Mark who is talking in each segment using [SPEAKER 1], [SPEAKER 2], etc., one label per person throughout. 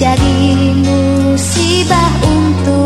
[SPEAKER 1] jadi musibah untuk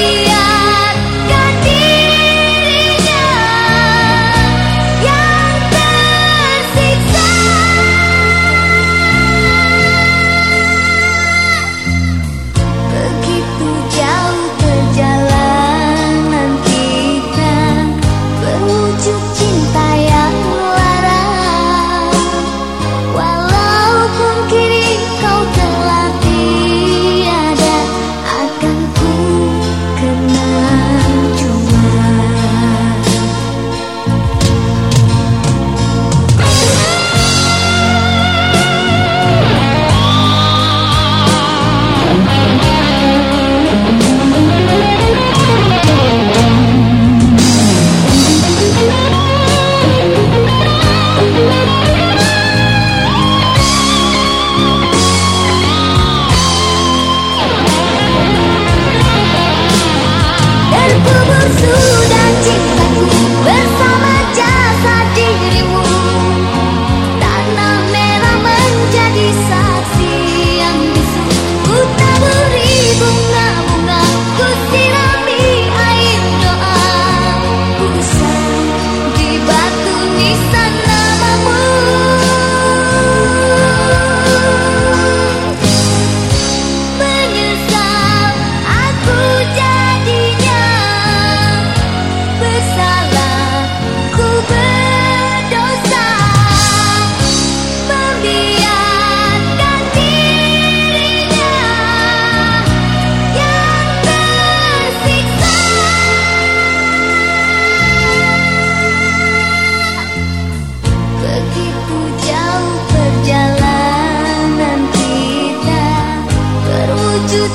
[SPEAKER 1] see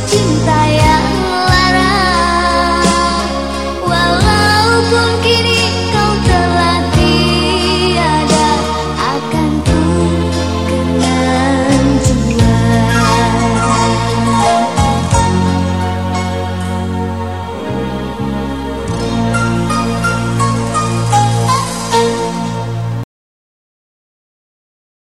[SPEAKER 1] cinta yang